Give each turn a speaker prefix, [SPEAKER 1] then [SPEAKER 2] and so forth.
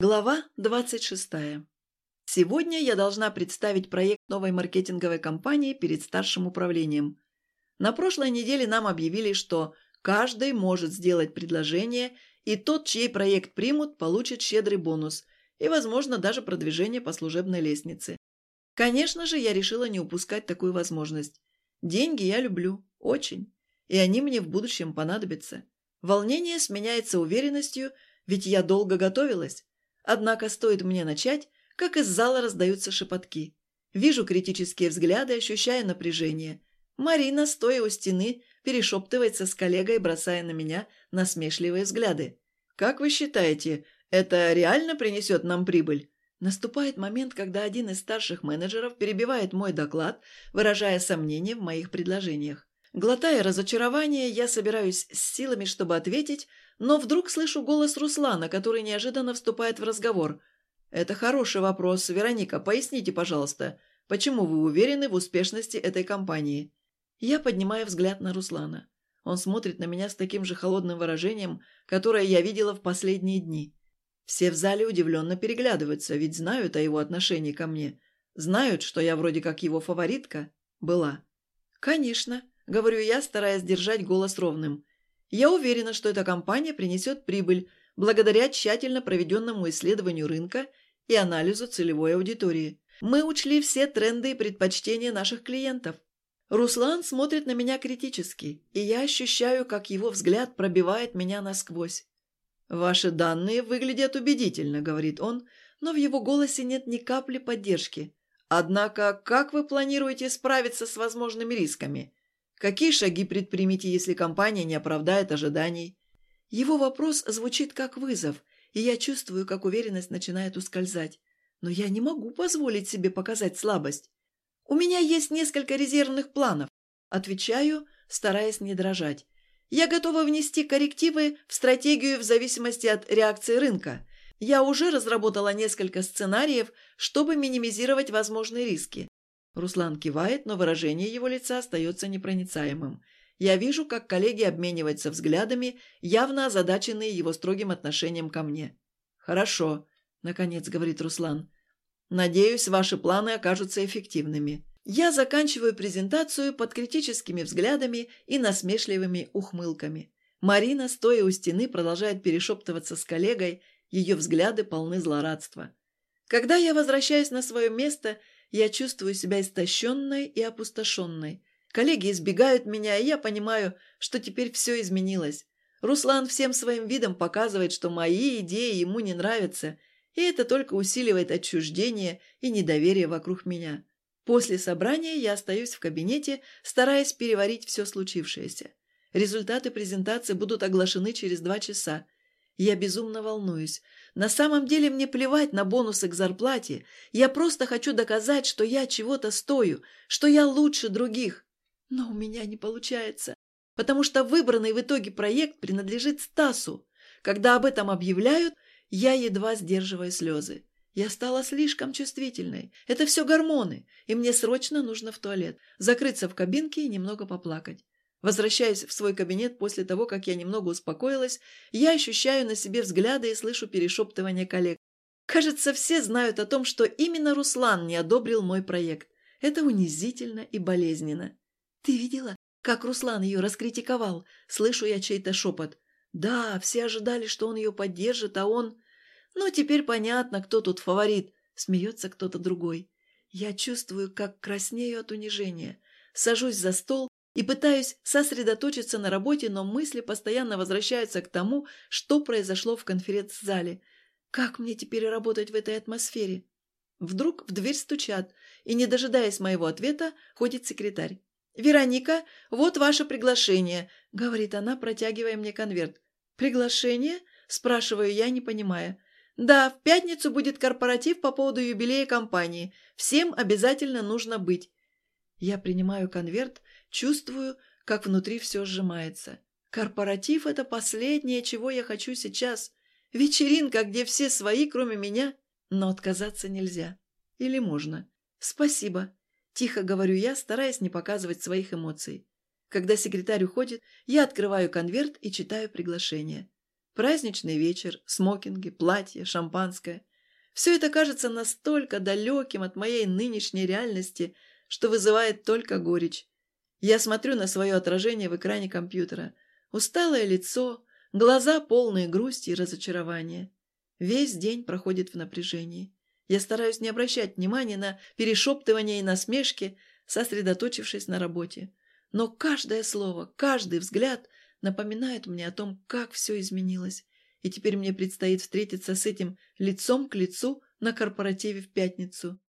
[SPEAKER 1] Глава 26. Сегодня я должна представить проект новой маркетинговой кампании перед старшим управлением. На прошлой неделе нам объявили, что каждый может сделать предложение, и тот, чей проект примут, получит щедрый бонус и, возможно, даже продвижение по служебной лестнице. Конечно же, я решила не упускать такую возможность. Деньги я люблю, очень, и они мне в будущем понадобятся. Волнение сменяется уверенностью, ведь я долго готовилась. Однако стоит мне начать, как из зала раздаются шепотки. Вижу критические взгляды, ощущая напряжение. Марина, стоя у стены, перешептывается с коллегой, бросая на меня насмешливые взгляды. «Как вы считаете, это реально принесет нам прибыль?» Наступает момент, когда один из старших менеджеров перебивает мой доклад, выражая сомнения в моих предложениях. Глотая разочарование, я собираюсь с силами, чтобы ответить, но вдруг слышу голос Руслана, который неожиданно вступает в разговор. «Это хороший вопрос. Вероника, поясните, пожалуйста, почему вы уверены в успешности этой компании?» Я поднимаю взгляд на Руслана. Он смотрит на меня с таким же холодным выражением, которое я видела в последние дни. Все в зале удивленно переглядываются, ведь знают о его отношении ко мне. Знают, что я вроде как его фаворитка. Была. «Конечно», — говорю я, стараясь держать голос ровным. Я уверена, что эта компания принесет прибыль благодаря тщательно проведенному исследованию рынка и анализу целевой аудитории. Мы учли все тренды и предпочтения наших клиентов. Руслан смотрит на меня критически, и я ощущаю, как его взгляд пробивает меня насквозь. «Ваши данные выглядят убедительно», — говорит он, но в его голосе нет ни капли поддержки. «Однако, как вы планируете справиться с возможными рисками? Какие шаги предпримите, если компания не оправдает ожиданий? Его вопрос звучит как вызов, и я чувствую, как уверенность начинает ускользать. Но я не могу позволить себе показать слабость. У меня есть несколько резервных планов. Отвечаю, стараясь не дрожать. Я готова внести коррективы в стратегию в зависимости от реакции рынка. Я уже разработала несколько сценариев, чтобы минимизировать возможные риски. Руслан кивает, но выражение его лица остается непроницаемым. Я вижу, как коллеги обмениваются взглядами, явно озадаченные его строгим отношением ко мне. «Хорошо», — наконец говорит Руслан. «Надеюсь, ваши планы окажутся эффективными». Я заканчиваю презентацию под критическими взглядами и насмешливыми ухмылками. Марина, стоя у стены, продолжает перешептываться с коллегой, ее взгляды полны злорадства. Когда я возвращаюсь на свое место, я чувствую себя истощенной и опустошенной. Коллеги избегают меня, и я понимаю, что теперь все изменилось. Руслан всем своим видом показывает, что мои идеи ему не нравятся, и это только усиливает отчуждение и недоверие вокруг меня. После собрания я остаюсь в кабинете, стараясь переварить все случившееся. Результаты презентации будут оглашены через два часа. Я безумно волнуюсь. На самом деле мне плевать на бонусы к зарплате. Я просто хочу доказать, что я чего-то стою, что я лучше других. Но у меня не получается, потому что выбранный в итоге проект принадлежит Стасу. Когда об этом объявляют, я едва сдерживаю слезы. Я стала слишком чувствительной. Это все гормоны, и мне срочно нужно в туалет, закрыться в кабинке и немного поплакать. Возвращаясь в свой кабинет после того, как я немного успокоилась, я ощущаю на себе взгляды и слышу перешептывание коллег. Кажется, все знают о том, что именно Руслан не одобрил мой проект. Это унизительно и болезненно. «Ты видела, как Руслан ее раскритиковал?» Слышу я чей-то шепот. «Да, все ожидали, что он ее поддержит, а он...» «Ну, теперь понятно, кто тут фаворит», — смеется кто-то другой. Я чувствую, как краснею от унижения. Сажусь за стол и пытаюсь сосредоточиться на работе, но мысли постоянно возвращаются к тому, что произошло в конференц-зале. Как мне теперь работать в этой атмосфере? Вдруг в дверь стучат, и, не дожидаясь моего ответа, ходит секретарь. «Вероника, вот ваше приглашение», — говорит она, протягивая мне конверт. «Приглашение?» — спрашиваю я, не понимая. «Да, в пятницу будет корпоратив по поводу юбилея компании. Всем обязательно нужно быть». Я принимаю конверт, Чувствую, как внутри все сжимается. Корпоратив – это последнее, чего я хочу сейчас. Вечеринка, где все свои, кроме меня. Но отказаться нельзя. Или можно. Спасибо. Тихо говорю я, стараясь не показывать своих эмоций. Когда секретарь уходит, я открываю конверт и читаю приглашение. Праздничный вечер, смокинги, платье, шампанское. Все это кажется настолько далеким от моей нынешней реальности, что вызывает только горечь. Я смотрю на свое отражение в экране компьютера. Усталое лицо, глаза полные грусти и разочарования. Весь день проходит в напряжении. Я стараюсь не обращать внимания на перешептывания и насмешки, сосредоточившись на работе. Но каждое слово, каждый взгляд напоминают мне о том, как все изменилось. И теперь мне предстоит встретиться с этим лицом к лицу на корпоративе в пятницу.